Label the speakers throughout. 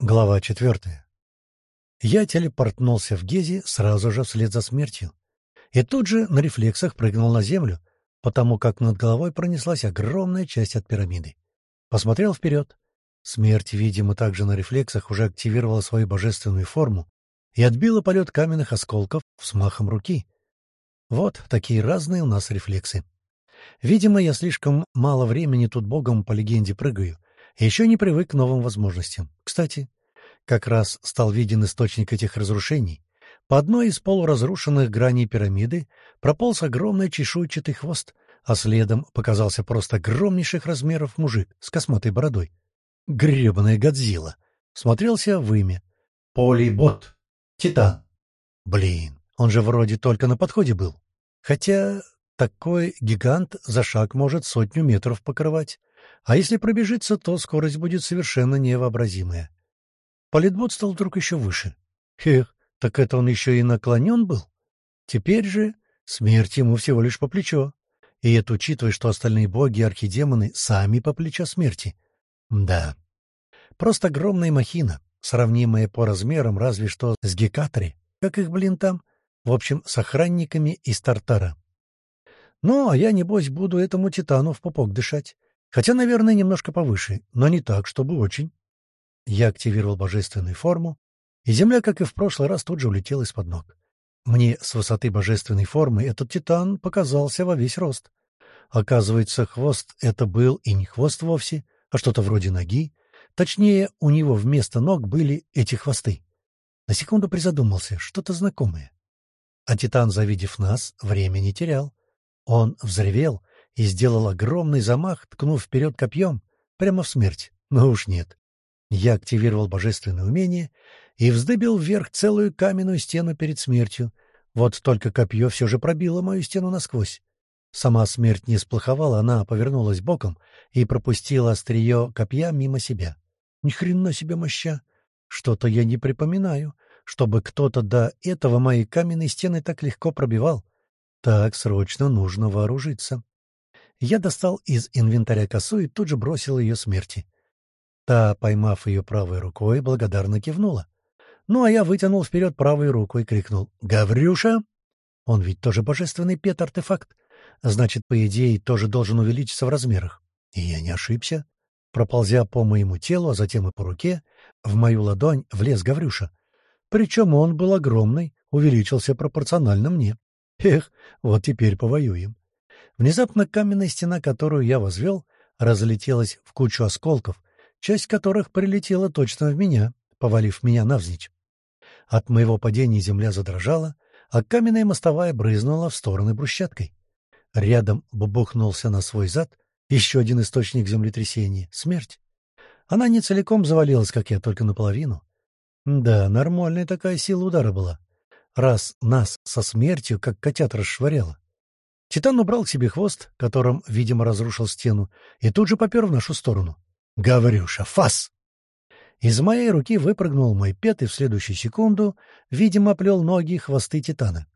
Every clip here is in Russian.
Speaker 1: Глава четвертая. Я телепортнулся в Гези сразу же вслед за смертью. И тут же на рефлексах прыгнул на землю, потому как над головой пронеслась огромная часть от пирамиды. Посмотрел вперед. Смерть, видимо, также на рефлексах уже активировала свою божественную форму и отбила полет каменных осколков взмахом руки. Вот такие разные у нас рефлексы. Видимо, я слишком мало времени тут богом по легенде прыгаю, еще не привык к новым возможностям. Кстати, как раз стал виден источник этих разрушений. По одной из полуразрушенных граней пирамиды прополз огромный чешуйчатый хвост, а следом показался просто огромнейших размеров мужик с косматой бородой. Гребаная Годзилла. Смотрелся в имя. Полибот. Титан. Блин, он же вроде только на подходе был. Хотя такой гигант за шаг может сотню метров покрывать. А если пробежится, то скорость будет совершенно невообразимая. Политбот стал вдруг еще выше. Эх, так это он еще и наклонен был? Теперь же смерть ему всего лишь по плечо. И это учитывая, что остальные боги и архидемоны сами по плечо смерти. Да. Просто огромная махина, сравнимая по размерам разве что с Гекатори. Как их, блин, там? В общем, с охранниками из Тартара. Ну, а я, небось, буду этому титану в пупок дышать. Хотя, наверное, немножко повыше, но не так, чтобы очень. Я активировал божественную форму, и земля, как и в прошлый раз, тут же улетела из-под ног. Мне с высоты божественной формы этот титан показался во весь рост. Оказывается, хвост — это был и не хвост вовсе, а что-то вроде ноги. Точнее, у него вместо ног были эти хвосты. На секунду призадумался, что-то знакомое. А титан, завидев нас, время не терял. Он взревел и сделал огромный замах, ткнув вперед копьем, прямо в смерть. Но уж нет. Я активировал божественное умение и вздыбил вверх целую каменную стену перед смертью. Вот только копье все же пробило мою стену насквозь. Сама смерть не сплоховала, она повернулась боком и пропустила острие копья мимо себя. Ни хрена себе моща! Что-то я не припоминаю, чтобы кто-то до этого мои каменные стены так легко пробивал. Так, срочно нужно вооружиться. Я достал из инвентаря косу и тут же бросил ее смерти. Та, поймав ее правой рукой, благодарно кивнула. Ну, а я вытянул вперед правую руку и крикнул «Гаврюша!» Он ведь тоже божественный пет-артефакт. Значит, по идее, тоже должен увеличиться в размерах. И я не ошибся. Проползя по моему телу, а затем и по руке, в мою ладонь влез Гаврюша. Причем он был огромный, увеличился пропорционально мне. Эх, вот теперь повоюем. Внезапно каменная стена, которую я возвел, разлетелась в кучу осколков, часть которых прилетела точно в меня, повалив меня навзничь. От моего падения земля задрожала, а каменная мостовая брызнула в стороны брусчаткой. Рядом бубухнулся на свой зад еще один источник землетрясения — смерть. Она не целиком завалилась, как я, только наполовину. Да, нормальная такая сила удара была раз нас со смертью, как котят, расшвыряло. Титан убрал к себе хвост, которым, видимо, разрушил стену, и тут же попер в нашу сторону. «Гаврюша, фас!» Из моей руки выпрыгнул мой пет и в следующую секунду, видимо, плел ноги и хвосты Титана.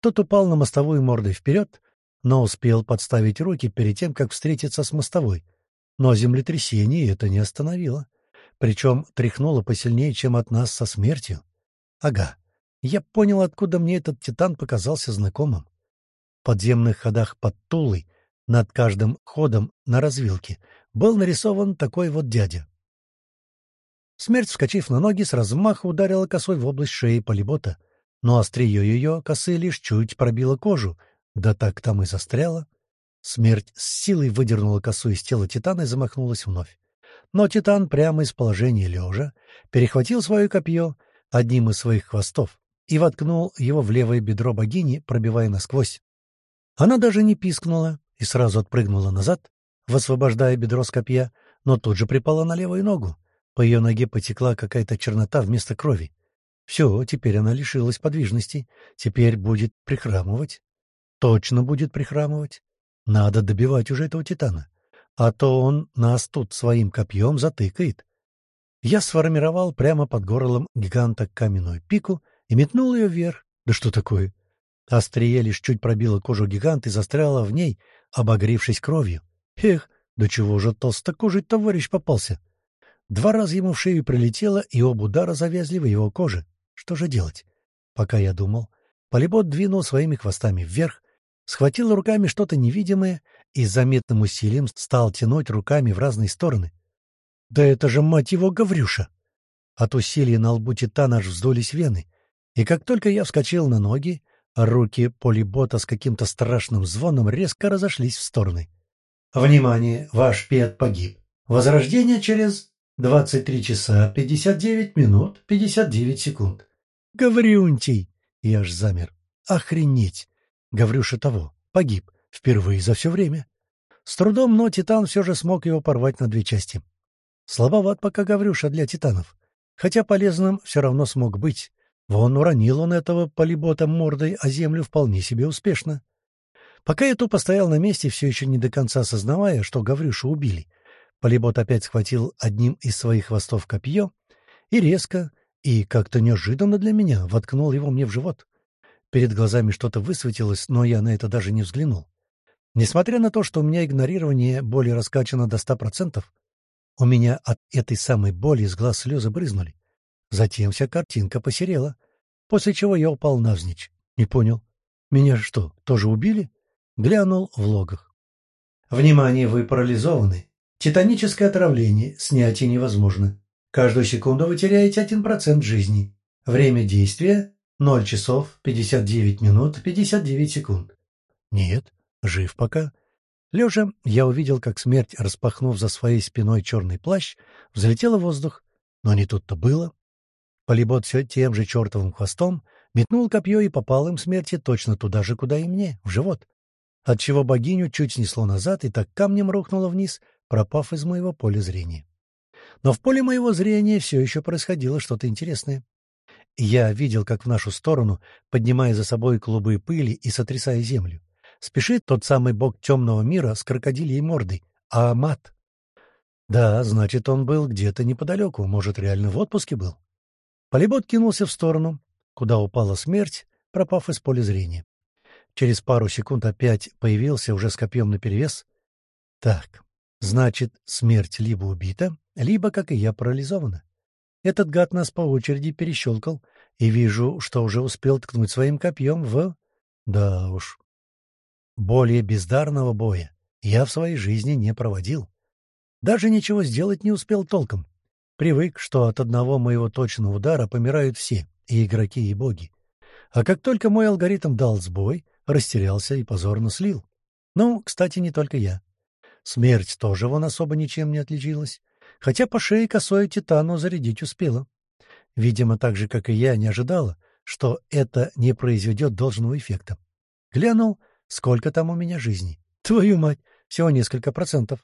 Speaker 1: Тот упал на мостовую мордой вперед, но успел подставить руки перед тем, как встретиться с мостовой. Но землетрясение это не остановило. Причем тряхнуло посильнее, чем от нас со смертью. Ага, я понял, откуда мне этот титан показался знакомым. Подземных ходах под Тулой, над каждым ходом на развилке, был нарисован такой вот дядя. Смерть, вскочив на ноги, с размаха ударила косой в область шеи полибота, но острие ее косы лишь чуть пробило кожу, да так там и застряла. Смерть с силой выдернула косу из тела Титана и замахнулась вновь. Но Титан прямо из положения лежа перехватил свое копье одним из своих хвостов и воткнул его в левое бедро богини, пробивая насквозь. Она даже не пискнула и сразу отпрыгнула назад, высвобождая бедро с копья, но тут же припала на левую ногу. По ее ноге потекла какая-то чернота вместо крови. Все, теперь она лишилась подвижности, теперь будет прихрамывать. Точно будет прихрамывать. Надо добивать уже этого титана, а то он нас тут своим копьем затыкает. Я сформировал прямо под горлом гиганта каменную пику — и метнул ее вверх. Да что такое? Острие лишь чуть пробило кожу гиганта и застряло в ней, обогревшись кровью. Эх, да чего же толстокожий товарищ попался? Два раза ему в шею прилетело, и оба удара завязли в его коже. Что же делать? Пока я думал, полибот двинул своими хвостами вверх, схватил руками что-то невидимое и с заметным усилием стал тянуть руками в разные стороны. «Да это же, мать его, Гаврюша!» От усилия на лбу титана аж вздулись вены, и как только я вскочил на ноги, руки полибота с каким-то страшным звоном резко разошлись в стороны. «Внимание! Ваш пет погиб. Возрождение через 23 часа 59 минут 59 секунд». «Гаврюнтий!» Я аж замер. «Охренеть!» Гаврюша того. Погиб. Впервые за все время. С трудом, но Титан все же смог его порвать на две части. Слабоват пока Гаврюша для Титанов. Хотя полезным все равно смог быть. Вон уронил он этого полибота мордой, а землю вполне себе успешно. Пока я тупо стоял на месте, все еще не до конца осознавая, что Гаврюшу убили, полибот опять схватил одним из своих хвостов копье и резко, и как-то неожиданно для меня, воткнул его мне в живот. Перед глазами что-то высветилось, но я на это даже не взглянул. Несмотря на то, что у меня игнорирование боли раскачано до ста процентов, у меня от этой самой боли из глаз слезы брызнули. Затем вся картинка посерела, после чего я упал навзничь. Не понял. Меня что, тоже убили? Глянул в логах. Внимание, вы парализованы. Титаническое отравление, снятие невозможно. Каждую секунду вы теряете один процент жизни. Время действия — 0 часов 59 минут 59 секунд. Нет, жив пока. Лежа, я увидел, как смерть, распахнув за своей спиной черный плащ, взлетела в воздух. Но не тут-то было. Полибот все тем же чертовым хвостом метнул копье и попал им смерти точно туда же, куда и мне, в живот. Отчего богиню чуть снесло назад и так камнем рухнуло вниз, пропав из моего поля зрения. Но в поле моего зрения все еще происходило что-то интересное. Я видел, как в нашу сторону, поднимая за собой клубы пыли и сотрясая землю, спешит тот самый бог темного мира с крокодилией мордой, Аамат. Да, значит, он был где-то неподалеку, может, реально в отпуске был. Полибот кинулся в сторону, куда упала смерть, пропав из поля зрения. Через пару секунд опять появился уже с копьем наперевес. Так, значит, смерть либо убита, либо, как и я, парализована. Этот гад нас по очереди перещелкал, и вижу, что уже успел ткнуть своим копьем в... Да уж. Более бездарного боя я в своей жизни не проводил. Даже ничего сделать не успел толком. Привык, что от одного моего точного удара помирают все, и игроки, и боги. А как только мой алгоритм дал сбой, растерялся и позорно слил. Ну, кстати, не только я. Смерть тоже вон особо ничем не отличилась, хотя по шее косой титану зарядить успела. Видимо, так же, как и я, не ожидала, что это не произведет должного эффекта. Глянул, сколько там у меня жизни. Твою мать, всего несколько процентов.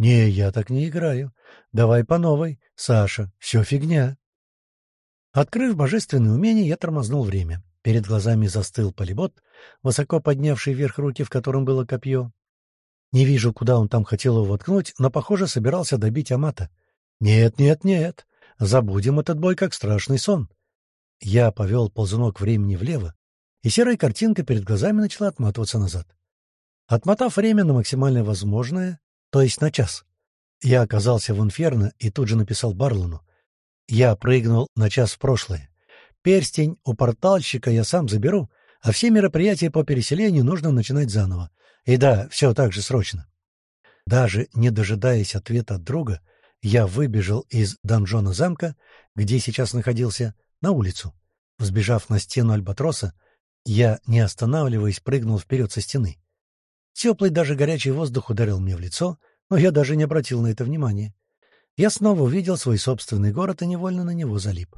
Speaker 1: «Не, я так не играю. Давай по новой. Саша, все фигня». Открыв божественное умение, я тормознул время. Перед глазами застыл полибот, высоко поднявший вверх руки, в котором было копье. Не вижу, куда он там хотел его воткнуть, но, похоже, собирался добить Амата. «Нет, нет, нет. Забудем этот бой как страшный сон». Я повел ползунок времени влево, и серая картинка перед глазами начала отматываться назад. Отмотав время на максимально возможное, то есть на час. Я оказался в Инферно и тут же написал Барлону. Я прыгнул на час в прошлое. Перстень у портальщика я сам заберу, а все мероприятия по переселению нужно начинать заново. И да, все так же срочно. Даже не дожидаясь ответа от друга, я выбежал из донжона замка, где сейчас находился, на улицу. Взбежав на стену Альбатроса, я, не останавливаясь, прыгнул вперед со стены. Теплый, даже горячий воздух ударил мне в лицо, но я даже не обратил на это внимания. Я снова увидел свой собственный город и невольно на него залип.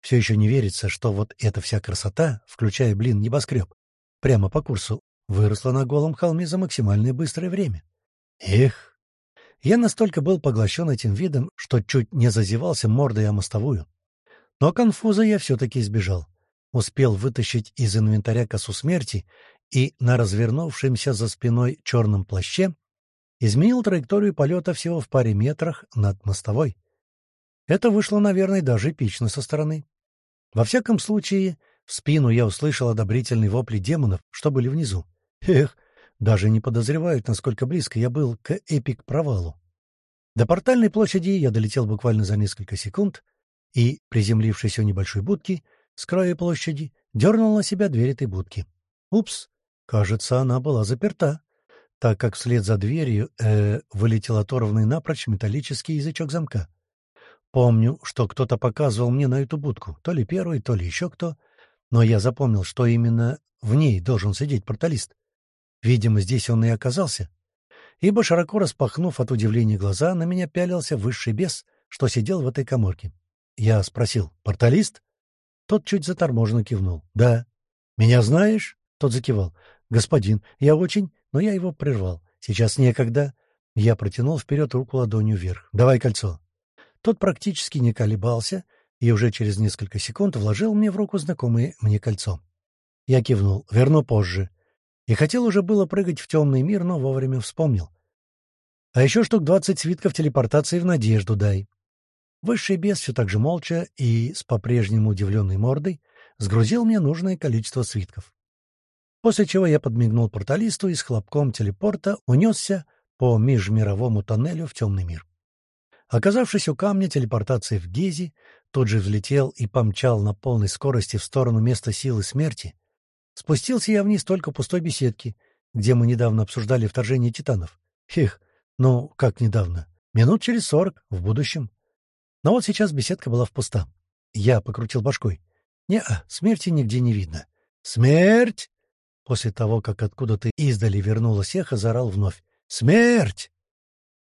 Speaker 1: Все еще не верится, что вот эта вся красота, включая, блин, небоскреб, прямо по курсу, выросла на голом холме за максимальное быстрое время. Эх! Я настолько был поглощен этим видом, что чуть не зазевался мордой о мостовую. Но конфуза я все-таки избежал. Успел вытащить из инвентаря косу смерти и на развернувшемся за спиной черном плаще изменил траекторию полета всего в паре метрах над мостовой. Это вышло, наверное, даже эпично со стороны. Во всяком случае, в спину я услышал одобрительный вопли демонов, что были внизу. Эх, даже не подозревают, насколько близко я был к эпик-провалу. До портальной площади я долетел буквально за несколько секунд и, приземлившись у небольшой будки, с края площади, дернул на себя дверь этой будки. Упс, кажется, она была заперта, так как вслед за дверью э, вылетел оторванный напрочь металлический язычок замка. Помню, что кто-то показывал мне на эту будку, то ли первый, то ли еще кто, но я запомнил, что именно в ней должен сидеть порталист. Видимо, здесь он и оказался, ибо, широко распахнув от удивления глаза, на меня пялился высший бес, что сидел в этой коморке. Я спросил, «Порталист?» Тот чуть заторможенно кивнул. «Да». «Меня знаешь?» Тот закивал. «Господин, я очень...» Но я его прервал. «Сейчас некогда». Я протянул вперед руку ладонью вверх. «Давай кольцо». Тот практически не колебался и уже через несколько секунд вложил мне в руку знакомое мне кольцо. Я кивнул. «Верну позже». И хотел уже было прыгать в темный мир, но вовремя вспомнил. А еще штук двадцать свитков телепортации в надежду дай. Высший бес все так же молча и с по-прежнему удивленной мордой сгрузил мне нужное количество свитков. После чего я подмигнул порталисту и с хлопком телепорта унесся по межмировому тоннелю в темный мир. Оказавшись у камня телепортации в Гези, тут же взлетел и помчал на полной скорости в сторону места силы смерти. Спустился я вниз только пустой беседки, где мы недавно обсуждали вторжение титанов. Хех, ну, как недавно? Минут через сорок, в будущем. Но вот сейчас беседка была в пуста. Я покрутил башкой. Не-а, смерти нигде не видно. «Смерть!» После того, как откуда-то издали вернулась эхо, заорал вновь. «Смерть!»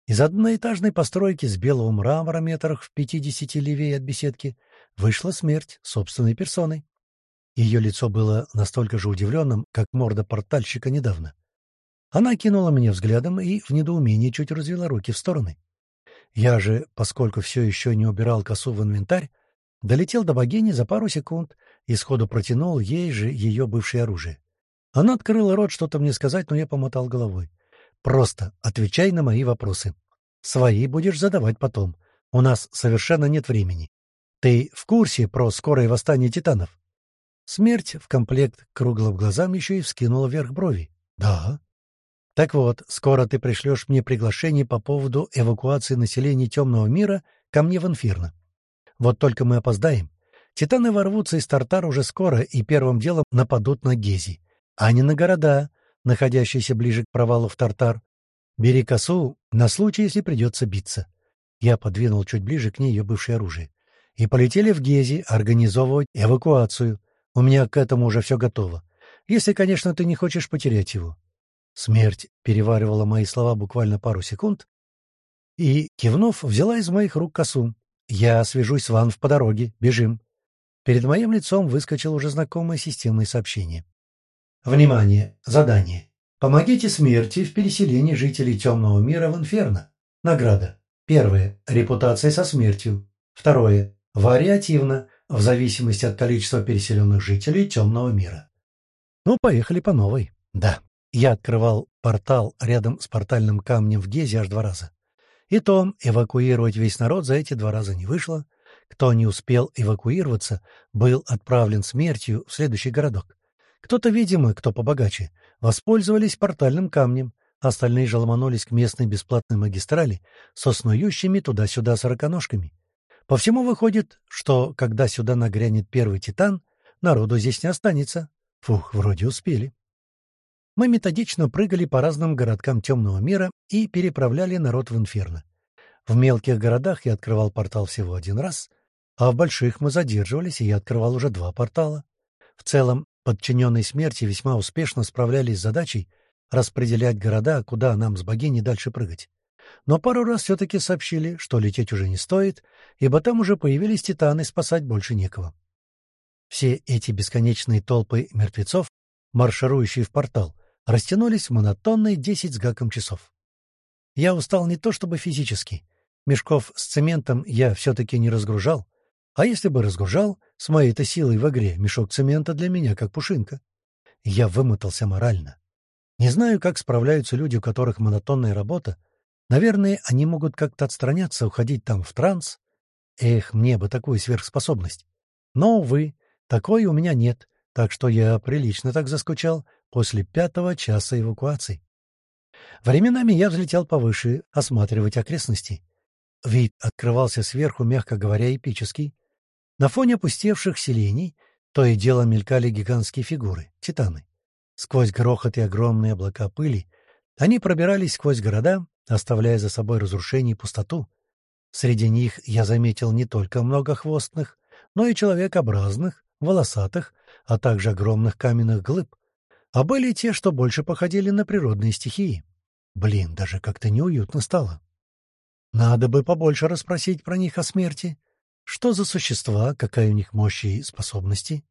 Speaker 1: Из одноэтажной постройки с белого мрамора метрах в пятидесяти левее от беседки вышла смерть собственной персоной. Ее лицо было настолько же удивленным, как морда портальщика недавно. Она кинула меня взглядом и в недоумении чуть развела руки в стороны. Я же, поскольку все еще не убирал косу в инвентарь, долетел до богини за пару секунд и сходу протянул ей же ее бывшее оружие. Она открыла рот что-то мне сказать, но я помотал головой. «Просто отвечай на мои вопросы. Свои будешь задавать потом. У нас совершенно нет времени. Ты в курсе про скорое восстание титанов?» Смерть в комплект круглым глазам еще и вскинула вверх брови. «Да». Так вот, скоро ты пришлешь мне приглашение по поводу эвакуации населения темного мира ко мне в Инферно. Вот только мы опоздаем. Титаны ворвутся из Тартар уже скоро и первым делом нападут на Гези, а не на города, находящиеся ближе к провалу в Тартар. Бери косу на случай, если придется биться. Я подвинул чуть ближе к ней ее бывшее оружие. И полетели в Гези организовывать эвакуацию. У меня к этому уже все готово. Если, конечно, ты не хочешь потерять его. Смерть переваривала мои слова буквально пару секунд и, кивнув, взяла из моих рук косу. «Я свяжусь с Ван по дороге. Бежим». Перед моим лицом выскочило уже знакомое системное сообщение. «Внимание! Задание. Помогите смерти в переселении жителей темного мира в Инферно. Награда. Первое. Репутация со смертью. Второе. Вариативно, в зависимости от количества переселенных жителей темного мира. Ну, поехали по новой. Да. Я открывал портал рядом с портальным камнем в Гезе аж два раза. И то эвакуировать весь народ за эти два раза не вышло. Кто не успел эвакуироваться, был отправлен смертью в следующий городок. Кто-то, видимо, кто побогаче, воспользовались портальным камнем, остальные же ломанулись к местной бесплатной магистрали со снующими туда-сюда сороконожками. По всему выходит, что, когда сюда нагрянет первый титан, народу здесь не останется. Фух, вроде успели мы методично прыгали по разным городкам темного мира и переправляли народ в инферно. В мелких городах я открывал портал всего один раз, а в больших мы задерживались, и я открывал уже два портала. В целом, подчиненные смерти весьма успешно справлялись с задачей распределять города, куда нам с богиней дальше прыгать. Но пару раз все-таки сообщили, что лететь уже не стоит, ибо там уже появились титаны, спасать больше некого. Все эти бесконечные толпы мертвецов, марширующие в портал, растянулись в монотонные десять с гаком часов. Я устал не то чтобы физически. Мешков с цементом я все-таки не разгружал. А если бы разгружал, с моей-то силой в игре мешок цемента для меня как пушинка. Я вымотался морально. Не знаю, как справляются люди, у которых монотонная работа. Наверное, они могут как-то отстраняться, уходить там в транс. Эх, мне бы такую сверхспособность. Но, увы, такой у меня нет, так что я прилично так заскучал, после пятого часа эвакуации. Временами я взлетел повыше, осматривать окрестности. Вид открывался сверху, мягко говоря, эпический. На фоне опустевших селений то и дело мелькали гигантские фигуры — титаны. Сквозь грохот и огромные облака пыли они пробирались сквозь города, оставляя за собой разрушение и пустоту. Среди них я заметил не только многохвостных, но и человекообразных, волосатых, а также огромных каменных глыб. А были те, что больше походили на природные стихии. Блин, даже как-то неуютно стало. Надо бы побольше расспросить про них о смерти. Что за существа, какая у них мощь и способности?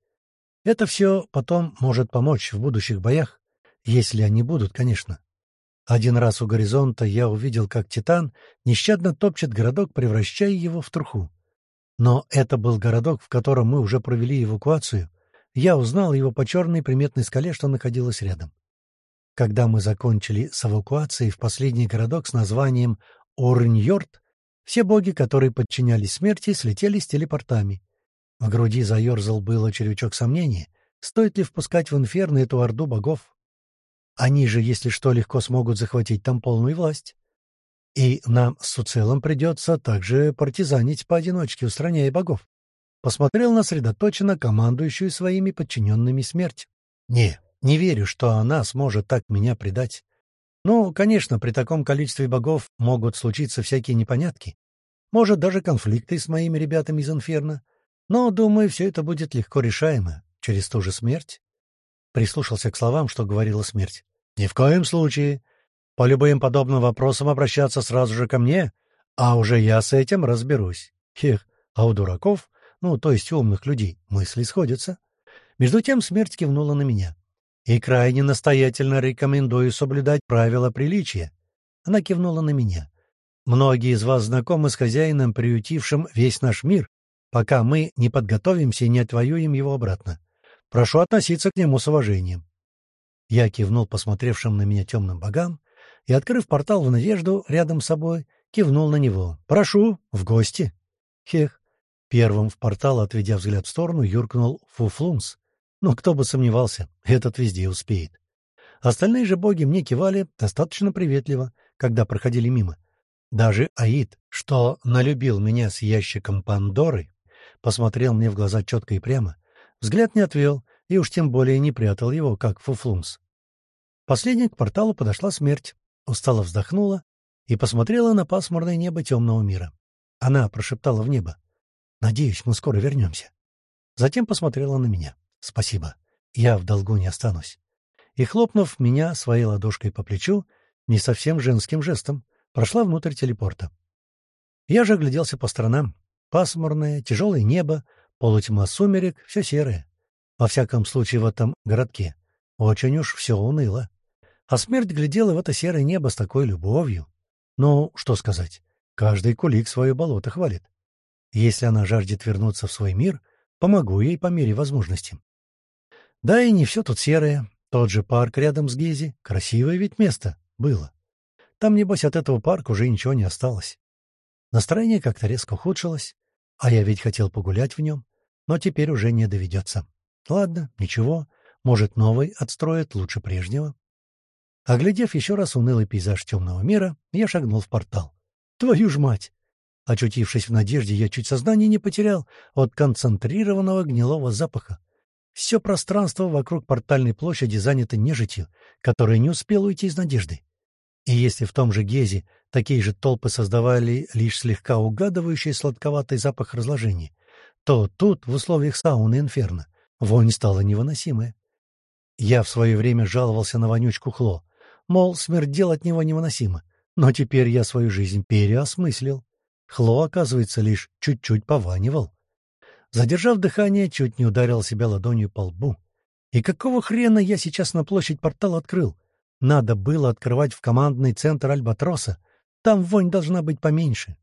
Speaker 1: Это все потом может помочь в будущих боях, если они будут, конечно. Один раз у горизонта я увидел, как Титан нещадно топчет городок, превращая его в труху. Но это был городок, в котором мы уже провели эвакуацию. Я узнал его по черной приметной скале, что находилась рядом. Когда мы закончили с эвакуацией в последний городок с названием Орньорд, все боги, которые подчинялись смерти, слетели с телепортами. В груди заерзал было червячок сомнения, стоит ли впускать в инферно эту орду богов. Они же, если что, легко смогут захватить там полную власть. И нам с Уцелом придется также партизанить поодиночке, устраняя богов. Посмотрел на сосредоточенно командующую своими подчиненными смерть. Не, не верю, что она сможет так меня предать. Ну, конечно, при таком количестве богов могут случиться всякие непонятки. Может, даже конфликты с моими ребятами из Инферно. Но, думаю, все это будет легко решаемо. Через ту же смерть. Прислушался к словам, что говорила смерть. Ни в коем случае. По любым подобным вопросам обращаться сразу же ко мне, а уже я с этим разберусь. Хех, а у дураков, ну, то есть умных людей, мысли сходятся. Между тем смерть кивнула на меня. И крайне настоятельно рекомендую соблюдать правила приличия. Она кивнула на меня. Многие из вас знакомы с хозяином, приютившим весь наш мир, пока мы не подготовимся и не отвоюем его обратно. Прошу относиться к нему с уважением. Я кивнул посмотревшим на меня темным богам и, открыв портал в надежду рядом с собой, кивнул на него. «Прошу, в гости!» Хех. Первым в портал, отведя взгляд в сторону, юркнул Фуфлунс. Ну, кто бы сомневался, этот везде успеет. Остальные же боги мне кивали достаточно приветливо, когда проходили мимо. Даже Аид, что налюбил меня с ящиком Пандоры, посмотрел мне в глаза четко и прямо, взгляд не отвел, и уж тем более не прятал его, как Фуфлунс. Последней к порталу подошла смерть, устало вздохнула и посмотрела на пасмурное небо темного мира. Она прошептала в небо. «Надеюсь, мы скоро вернемся». Затем посмотрела на меня. «Спасибо. Я в долгу не останусь». И, хлопнув меня своей ладошкой по плечу, не совсем женским жестом, прошла внутрь телепорта. Я же огляделся по сторонам. Пасмурное, тяжелое небо, полутьма сумерек, все серое. Во всяком случае, в этом городке. Очень уж все уныло. А смерть глядела в это серое небо с такой любовью. Ну, что сказать, каждый кулик свое болото хвалит. Если она жаждет вернуться в свой мир, помогу ей по мере возможности. Да и не все тут серое. Тот же парк рядом с Гези. Красивое ведь место было. Там, небось, от этого парка уже ничего не осталось. Настроение как-то резко ухудшилось, а я ведь хотел погулять в нем, но теперь уже не доведется. Ладно, ничего, может, новый отстроят лучше прежнего. Оглядев еще раз унылый пейзаж темного мира, я шагнул в портал. Твою ж мать! Очутившись в надежде, я чуть сознание не потерял от концентрированного гнилого запаха. Все пространство вокруг портальной площади занято нежитью, которая не успела уйти из надежды. И если в том же Гезе такие же толпы создавали лишь слегка угадывающий сладковатый запах разложения, то тут, в условиях сауны инферно, Вонь стала невыносимая. Я в свое время жаловался на вонючку Хло, мол, смердел от него невыносимо, но теперь я свою жизнь переосмыслил. Хло, оказывается, лишь чуть-чуть пованивал. Задержав дыхание, чуть не ударил себя ладонью по лбу. И какого хрена я сейчас на площадь портал открыл? Надо было открывать в командный центр Альбатроса. Там вонь должна быть поменьше.